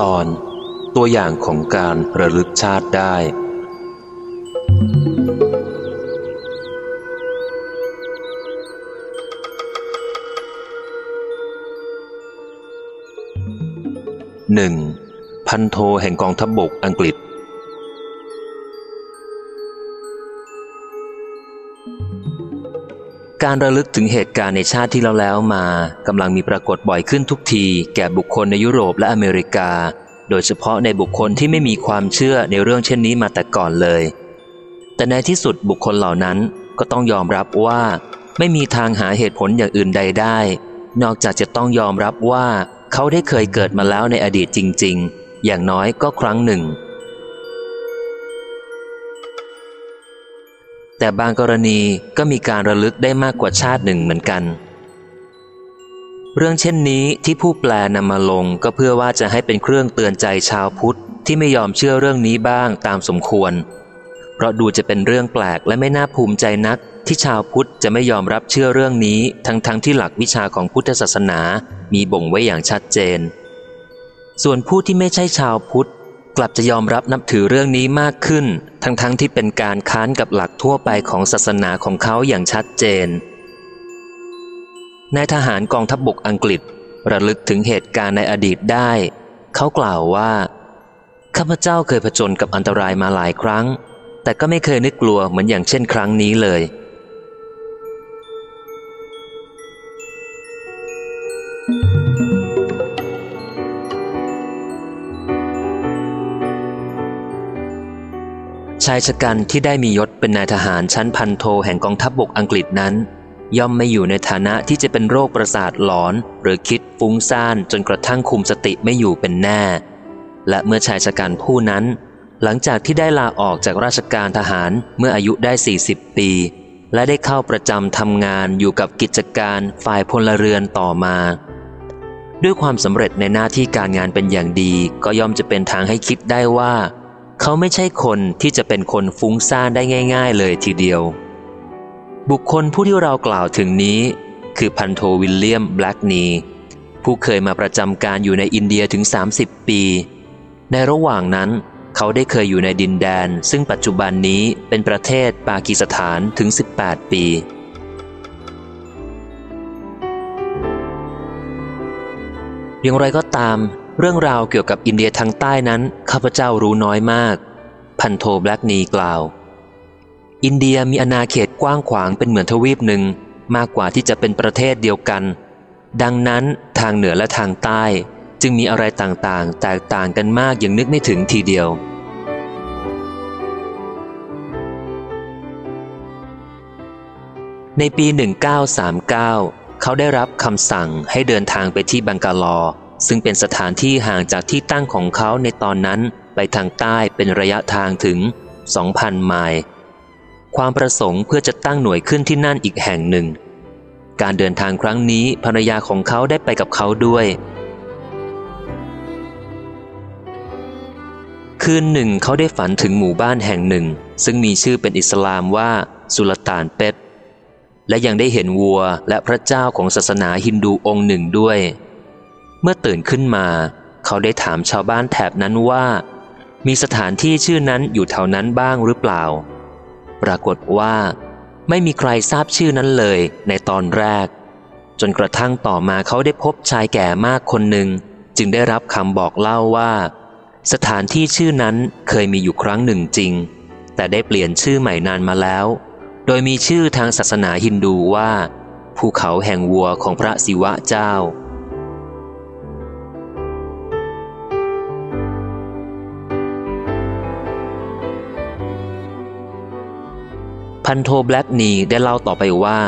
ตอน ตัวอย่างของการระลึกชาติได้ หนึ่งพันโทแห่งกองทัพบบกอังกฤษ การระลึกถึงเหตุการณ์ในชาติที่เราแล้วมากำลังมีปรากฏบ่อยขึ้นทุกที แก่บุคคลในยุโรปและอเมริกา โดยเฉพาะในบุคคลที่ไม่มีความเชื่อในเรื่องเช่นนี้มาแต่ก่อนเลย แต่ในที่สุดบุคคลเหล่านั้นก็ต้องยอมรับว่า ไม่มีทางหาเหตุผลอย่างอื่นใดได้ นอกจากจะต้องยอมรับว่า เขาได้เคยเกิดมาแล้วในอดีตจริง ๆ อย่างน้อยก็ครั้งหนึ่ง แต่บางกรณีก็มีการระลึกได้มากกว่าชาติหนึ่งเหมือนกัน เรื่องเช่นนี้ที่ผู้แปลนำมาลงก็เพื่อว่าจะให้เป็นเครื่องเตือนใจชาวพุทธที่ไม่ยอมเชื่อเรื่องนี้บ้างตามสมควร เพราะดูจะเป็นเรื่องแปลกและไม่น่าภูมิใจนัก ที่ชาวพุทธจะไม่ยอมรับเชื่อเรื่องนี้ทั้งๆทที่หลักวิชาของพุทธศาสนามีบ่งไว้อย่างชัดเจน ส่วนผู้ที่ไม่ใช่ชาวพุทธ กลับจะยอมรับนับถือเรื่องนี้มากขึ้น ทั้งๆทที่เป็นการค้านกับหลักทั่วไปของศาสนาของเขาอย่างชัดเจนนายทหารกองทัพบบกอังกฤษ ระลึกถึงเหตุการณ์ในอดีตได้ เขากล่าวว่าข้าพเจ้าเคยผจญกับอันตรายมาหลายครั้ง แต่ก็ไม่เคยนึกกลัวเหมือนอย่างเช่นครั้งนี้เลย ชายชะกันที่ได้มียศเป็นนายทหารชั้นพันโทแห่งกองทัพบบกอังกฤษนั้น ย่อมไม่อยู่ในฐานะที่จะเป็นโรคประสาทหลอน หรือคิดฟุ้งซ่านจนกระทั่งคุมสติไม่อยู่เป็นแน่ และเมื่อชายชะกันผู้นั้น หลังจากที่ได้ลาออกจากราชการทหารเมื่ออายุได้ 40 ปี และได้เข้าประจำทำงานอยู่กับกิจการฝ่ายพลเรือนต่อมา ด้วยความสำเร็จในหน้าที่การงานเป็นอย่างดี ก็ย่อมจะเป็นทางให้คิดได้ว่า เขาไม่ใช่คนที่จะเป็นคนฟุ้งซ่านได้ง่าย ๆ เลยทีเดียว บุคคลผู้ที่เรากล่าวถึงนี้ คือพันโทวิลเลียมแบล็กนีผู้เคยมาประจำการอยู่ในอินเดียถึง 30 ปี ในระหว่างนั้นเขาได้เคยอยู่ในดินแดน ซึ่งปัจจุบันนี้เป็นประเทศปากีสถานถึง 18 ปีอย่างไรก็ตาม เรื่องราวเกี่ยวกับอินเดียทางใต้นั้นข้าพเจ้ารู้น้อยมาก พันโทแบล็กนีกล่าว อินเดียมีอาณาเขตกว้างขวางเป็นเหมือนทวีปหนึ่งมากกว่าที่จะเป็นประเทศเดียวกัน ดังนั้นทางเหนือและทางใต้ จึงมีอะไรต่างๆ แตกต่างกันมากอย่างนึกไม่ถึงทีเดียว ในปี 1939 เขาได้รับคำสั่งให้เดินทางไปที่บังกาลอ ซึ่งเป็นสถานที่ห่างจากที่ตั้งของเขาในตอนนั้นไปทางใต้เป็นระยะทางถึง 2,000 ไมล์ ความประสงค์เพื่อจะตั้งหน่วยขึ้นที่นั่นอีกแห่งหนึ่ง การเดินทางครั้งนี้ภรรยาของเขาได้ไปกับเขาด้วย คืนหนึ่งเขาได้ฝันถึงหมู่บ้านแห่งหนึ่ง ซึ่งมีชื่อเป็นอิสลามว่าสุลต่านเป็ดและยังได้เห็นวัวและพระเจ้าของศาสนาฮินดูองค์หนึ่งด้วย เมื่อตื่นขึ้นมา เขาได้ถามชาวบ้านแถบนั้นว่า มีสถานที่ชื่อนั้นอยู่แถวนั้นบ้างหรือเปล่า ปรากฏว่า ไม่มีใครทราบชื่อนั้นเลยในตอนแรก จนกระทั่งต่อมาเขาได้พบชายแก่มากคนหนึ่ง จึงได้รับคำบอกเล่าว่า สถานที่ชื่อนั้นเคยมีอยู่ครั้งหนึ่งจริง แต่ได้เปลี่ยนชื่อใหม่นานมาแล้ว โดยมีชื่อทางศาสนาฮินดูว่า ภูเขาแห่งวัวของพระศิวะเจ้า พันโทแบล็กนีได้เล่าต่อไปว่า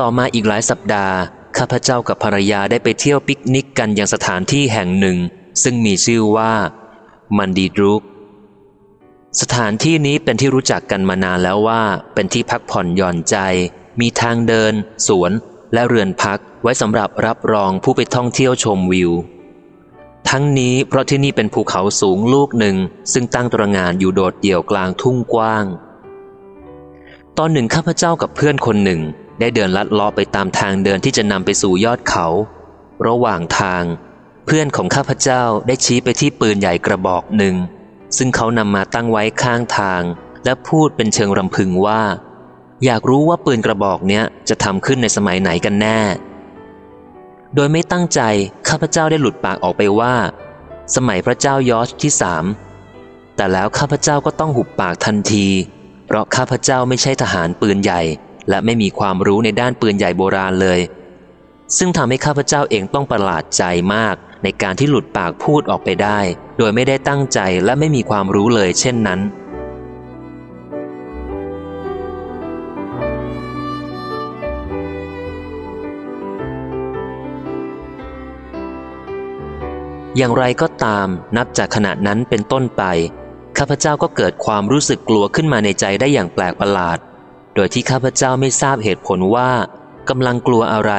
ต่อมาอีกหลายสัปดาห์ ข้าพเจ้ากับภรรยาได้ไปเที่ยวปิกนิกกันยังสถานที่แห่งหนึ่ง ซึ่งมีชื่อว่า มันดีดรุกสถานที่นี้เป็นที่รู้จักกันมานานแล้วว่า เป็นที่พักผ่อนหย่อนใจ มีทางเดิน สวน และเรือนพักไว้สำหรับรับรองผู้ไปท่องเที่ยวชมวิว ทั้งนี้เพราะที่นี่เป็นภูเขาสูงลูกหนึ่ง ซึ่งตั้งตระหง่านอยู่โดดเดี่ยวกลางทุ่งกว้าง ตอนหนึ่งข้าพเจ้ากับเพื่อนคนหนึ่ง ได้เดินลัดเลาะไปตามทางเดินที่จะนำไปสู่ยอดเขา ระหว่างทาง เพื่อนของข้าพเจ้าได้ชี้ไปที่ปืนใหญ่กระบอกหนึ่ง ซึ่งเขานำมาตั้งไว้ข้างทาง และพูดเป็นเชิงรำพึงว่า อยากรู้ว่าปืนกระบอกเนี้ยจะทำขึ้นในสมัยไหนกันแน่ โดยไม่ตั้งใจข้าพเจ้าได้หลุดปากออกไปว่า สมัยพระเจ้ายอชที่สามแต่แล้วข้าพเจ้าก็ต้องหุบปากทันที เพราะข้าพเจ้าไม่ใช่ทหารปืนใหญ่ และไม่มีความรู้ในด้านปืนใหญ่โบราณเลย ซึ่งทำให้ข้าพเจ้าเองต้องประหลาดใจมากในการที่หลุดปากพูดออกไปได้ โดยไม่ได้ตั้งใจและไม่มีความรู้เลยเช่นนั้นอย่างไรก็ตามนับจากขณะนั้นเป็นต้นไป ข้าพเจ้าก็เกิดความรู้สึกกลัวขึ้นมาในใจได้อย่างแปลกประหลาด โดยที่ข้าพเจ้าไม่ทราบเหตุผลว่ากำลังกลัวอะไร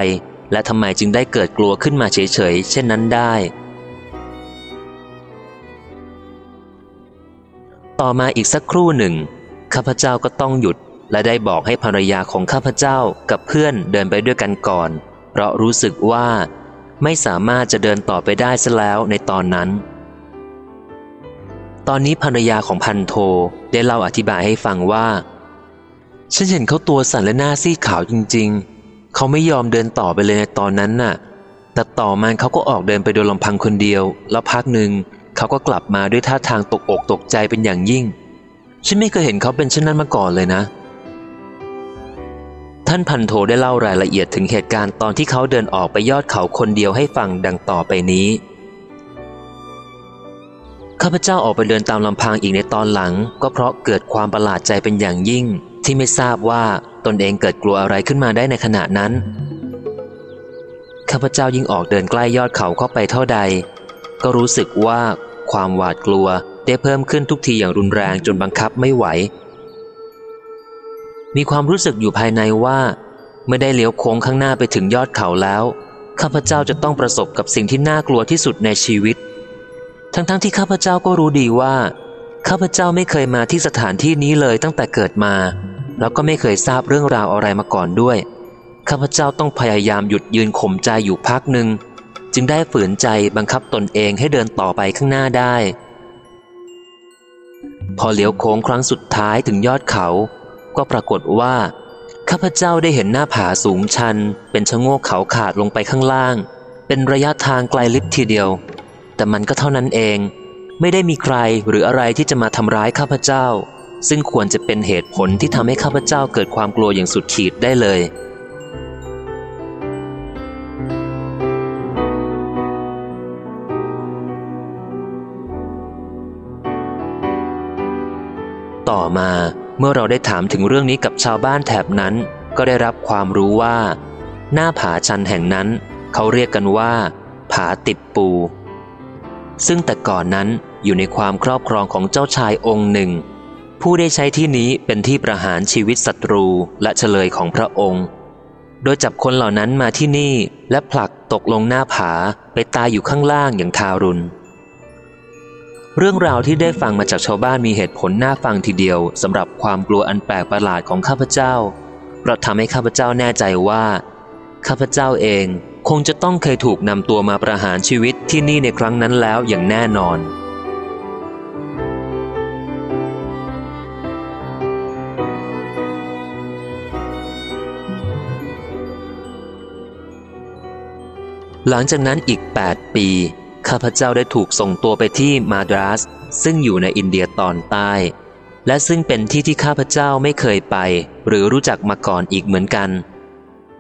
และทำไมจึงได้เกิดกลัวขึ้นมาเฉยๆ เช่นนั้นได้ ต่อมาอีกสักครู่หนึ่งข้าพเจ้าก็ต้องหยุด และได้บอกให้ภรรยาของข้าพเจ้ากับเพื่อนเดินไปด้วยกันก่อน เพราะรู้สึกว่า ไม่สามารถจะเดินต่อไปได้ซะแล้วในตอนนั้น ตอนนี้ภรรยาของพันโทได้เล่าอธิบายให้ฟังว่า ฉันเห็นเขาตัวสั่นและหน้าซีดขาวจริง ๆ เขาไม่ยอมเดินต่อไปเลยในตอนนั้นน่ะ แต่ต่อมาเขาก็ออกเดินไปโดยลำพังคนเดียว แล้วพักหนึ่งเขาก็กลับมาด้วยท่าทางตกอกตกใจเป็นอย่างยิ่ง ฉันไม่เคยเห็นเขาเป็นเช่นนั้นมาก่อนเลยนะ ท่านพันโทได้เล่ารายละเอียดถึงเหตุการณ์ตอนที่เขาเดินออกไปยอดเขาคนเดียวให้ฟังดังต่อไปนี้ ข้าพเจ้าออกไปเดินตามลำพังอีกในตอนหลัง ก็เพราะเกิดความประหลาดใจเป็นอย่างยิ่ง ที่ไม่ทราบว่าตนเองเกิดกลัวอะไรขึ้นมาได้ในขณะนั้น ข้าพเจ้ายิ่งออกเดินใกล้ยอดเขาเข้าไปเท่าใด ก็รู้สึกว่าความหวาดกลัวได้เพิ่มขึ้นทุกทีอย่างรุนแรงจนบังคับไม่ไหว มีความรู้สึกอยู่ภายในว่าเมื่อได้เลี้ยวโค้งข้างหน้าไปถึงยอดเขาแล้ว ข้าพเจ้าจะต้องประสบกับสิ่งที่น่ากลัวที่สุดในชีวิต ทั้งๆทที่ข้าพเจ้าก็รู้ดีว่า ข้าพเจ้าไม่เคยมาที่สถานที่นี้เลยตั้งแต่เกิดมา แล้วก็ไม่เคยทราบเรื่องราวอะไรมาก่อนด้วย ข้าพเจ้าต้องพยายามหยุดยืนข่มใจอยู่พักหนึ่งจึงได้ฝืนใจบังคับตนเองให้เดินต่อไปข้างหน้าได้ พอเลี้ยวโค้งครั้งสุดท้ายถึงยอดเขา ก็ปรากฏว่า ข้าพเจ้าได้เห็นหน้าผาสูงชัน เป็นชะโงกเขาขาดลงไปข้างล่าง เป็นระยะทางไกลลิบทีเดียว แต่มันก็เท่านั้นเอง ไม่ได้มีใครหรืออะไรที่จะมาทำร้ายข้าพเจ้า ซึ่งควรจะเป็นเหตุผลที่ทำให้ข้าพเจ้าเกิดความกลัวอย่างสุดขีดได้เลยต่อมาเมื่อเราได้ถามถึงเรื่องนี้กับชาวบ้านแถบนั้น ก็ได้รับความรู้ว่า หน้าผาชันแห่งนั้น เขาเรียกกันว่า ผาติบปู ซึ่งแต่ก่อนนั้นอยู่ในความครอบครองของเจ้าชายองค์หนึ่ง ผู้ได้ใช้ที่นี้เป็นที่ประหารชีวิตศัตรูและเฉลยของพระองค์ โดยจับคนเหล่านั้นมาที่นี่และผลักตกลงหน้าผาไปตายอยู่ข้างล่างอย่างทารุณเรื่องราวที่ได้ฟังมาจากชาวบ้านมีเหตุผลน่าฟังทีเดียวสำหรับความกลัวอันแปลกประหลาดของข้าพเจ้าเพราะทำให้ข้าพเจ้าแน่ใจว่า ข้าพเจ้าเองคงจะต้องเคยถูกนำตัวมาประหารชีวิต ที่นี่ในครั้งนั้นแล้วอย่างแน่นอน หลังจากนั้นอีก 8 ปี ข้าพเจ้าได้ถูกส่งตัวไปที่มาดรัส ซึ่งอยู่ในอินเดียตอนใต้ และซึ่งเป็นที่ที่ข้าพเจ้าไม่เคยไป หรือรู้จักมาก่อนอีกเหมือนกัน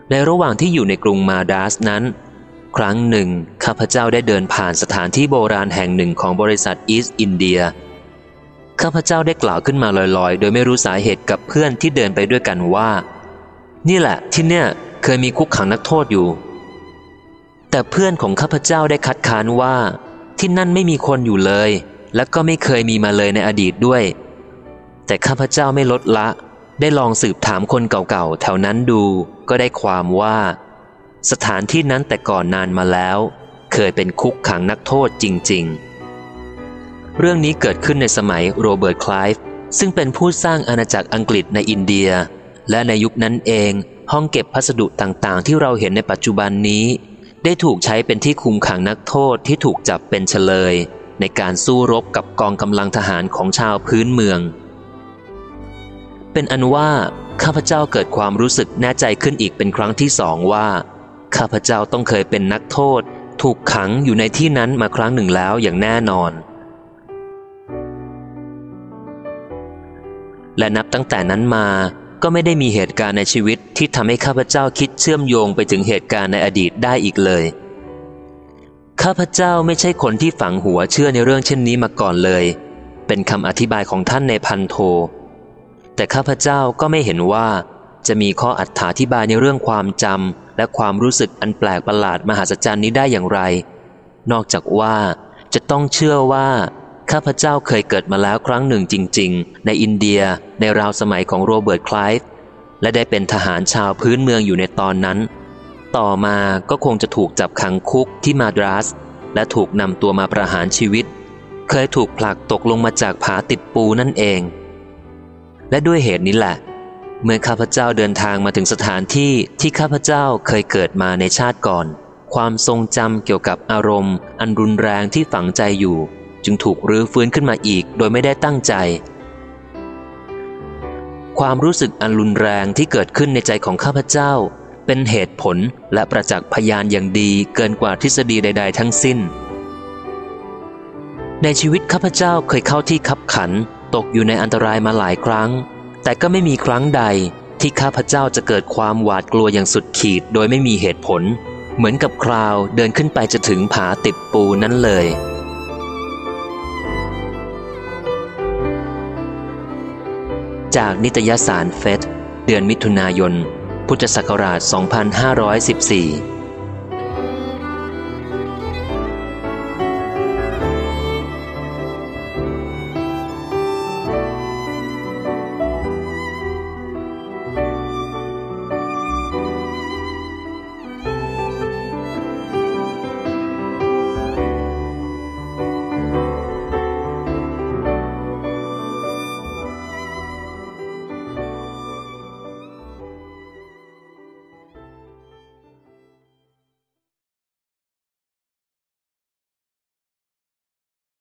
ในระหว่างที่อยู่ในกรุงมาดรัสนั้น ครั้งหนึ่ง ข้าพเจ้าได้เดินผ่านสถานที่โบราณแห่งหนึ่งของบริษัทอีสต์อินเดีย ข้าพเจ้าได้กล่าวขึ้นมาลอยๆ โดยไม่รู้สาเหตุกับเพื่อนที่เดินไปด้วยกันว่า นี่แหละที่เนี่ยเคยมีคุกขังนักโทษอยู่ แต่เพื่อนของข้าพเจ้าได้คัดค้านว่า ที่นั่นไม่มีคนอยู่เลย และก็ไม่เคยมีมาเลยในอดีตด้วย แต่ข้าพเจ้าไม่ลดละ ได้ลองสืบถามคนเก่าๆแถวนั้นดู ก็ได้ความว่า สถานที่นั้นแต่ก่อนนานมาแล้ว เคยเป็นคุกขังนักโทษจริง ๆ เรื่องนี้เกิดขึ้นในสมัยโรเบิร์ตคลายฟ์ซึ่งเป็นผู้สร้างอาณาจักรอังกฤษในอินเดีย และในยุคนั้นเองห้องเก็บพัสดุต่างๆ ที่เราเห็นในปัจจุบันนี้ ได้ถูกใช้เป็นที่คุมขังนักโทษที่ถูกจับเป็นเฉลย ในการสู้รบกับกองกำลังทหารของชาวพื้นเมือง เป็นอันว่าข้าพเจ้าเกิดความรู้สึกแน่ใจขึ้นอีกเป็นครั้งที่สองว่า ข้าพเจ้าต้องเคยเป็นนักโทษ ถูกขังอยู่ในที่นั้นมาครั้งหนึ่งแล้วอย่างแน่นอน และนับตั้งแต่นั้นมาก็ไม่ได้มีเหตุการณ์ในชีวิตที่ทำให้ข้าพเจ้าคิดเชื่อมโยงไปถึงเหตุการณ์ในอดีตได้อีกเลย ข้าพเจ้าไม่ใช่คนที่ฝังหัวเชื่อในเรื่องเช่นนี้มาก่อนเลย เป็นคำอธิบายของท่านในพันโท แต่ข้าพเจ้าก็ไม่เห็นว่า จะมีข้ออัถาธิบายในเรื่องความจำและความรู้สึกอันแปลกประหลาดมหัศจรรย์นี้ได้อย่างไร นอกจากว่าจะต้องเชื่อว่า ข้าพเจ้าเคยเกิดมาแล้วครั้งหนึ่งจริง ๆ ในอินเดียในราวสมัยของโรเบิร์ตคลายฟ์และได้เป็นทหารชาวพื้นเมืองอยู่ในตอนนั้น ต่อมาก็คงจะถูกจับขังคุกที่มาดรัส และถูกนำตัวมาประหารชีวิต เคยถูกผลักตกลงมาจากผาติดปูนั่นเอง และด้วยเหตุนี้แหละ เมื่อข้าพเจ้าเดินทางมาถึงสถานที่ที่ข้าพเจ้าเคยเกิดมาในชาติก่อน ความทรงจำเกี่ยวกับอารมณ์ อันรุนแรงที่ฝังใจอยู่ จึงถูกรื้อฟื้นขึ้นมาอีกโดยไม่ได้ตั้งใจ ความรู้สึกอันรุนแรงที่เกิดขึ้นในใจของข้าพเจ้า เป็นเหตุผลและประจักษ์พยานอย่างดีเกินกว่าทฤษฎีใด ๆ ทั้งสิ้น ในชีวิตข้าพเจ้าเคยเข้าที่ขับขันตกอยู่ในอันตรายมาหลายครั้ง แต่ก็ไม่มีครั้งใดที่ข้าพเจ้าจะเกิดความหวาดกลัวอย่างสุดขีดโดยไม่มีเหตุผล เหมือนกับคราวเดินขึ้นไปจะถึงผาติดปูนั้นเลย จากนิตยสารเฟสเดือนมิถุนายน พุทธศักราช 2514